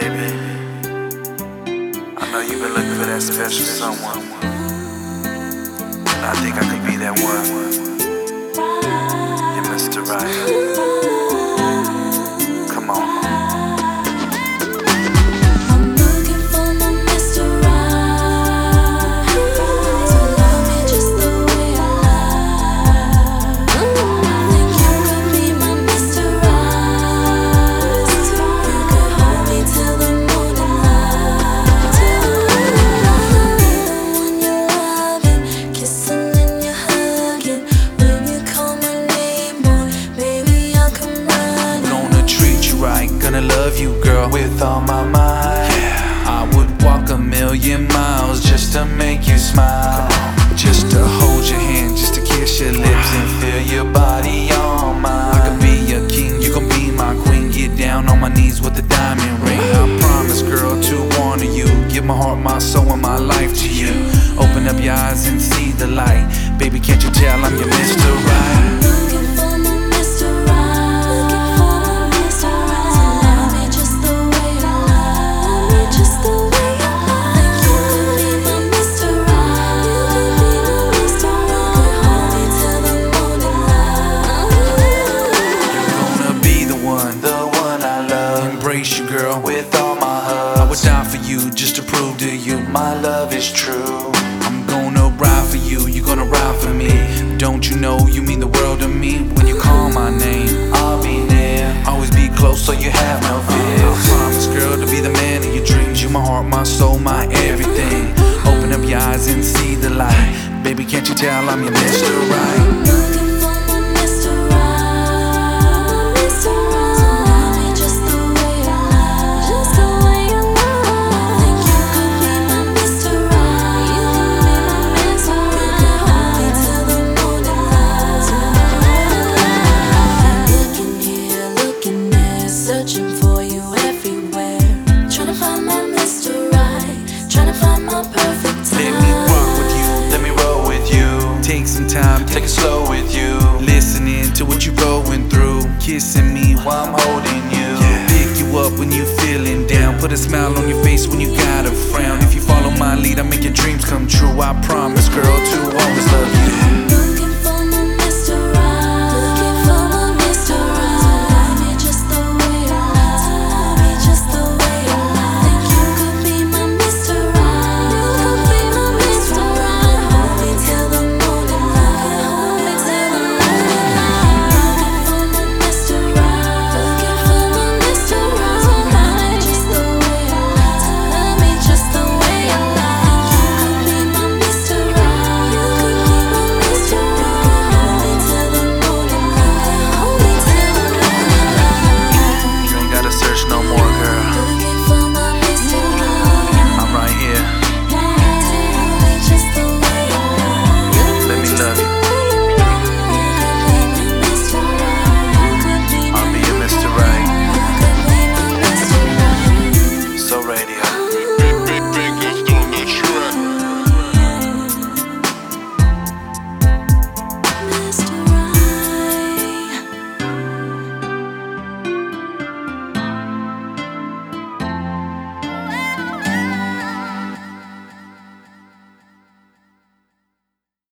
baby. I know you've been looking for that special someone. And I think I could be that one. Right, gonna love you, girl, with all my might. I would walk a million miles just to make you smile. Just to hold your hand, just to kiss your lips and feel your body on mine. I could be your king, you gon' be my queen. Get down on my knees with a diamond ring. I promise, girl, to honor you. Give my heart, my soul, and my life to you. Open up your eyes and see the light. Baby, can't you tell I'm your Mr. Right? Love is true. I'm gonna ride for you, you're gonna ride for me. Don't you know you mean the world to me? When you call my name, I'll be near. Always be close so you have no fear. I promise, girl, to be the man of your dreams. You my heart, my soul, my everything. Open up your eyes and see the light. Baby, can't you tell I'm your Mr. Right? Let me rock with you, let me roll with you. Take some time, take it slow with you. Listening to what you're going through. Kissing me while I'm holding you. Pick you up when you're feeling down. Put a smile on your face when you got a frown. If you follow my lead, I make your dreams come true. I promise, girl, to always love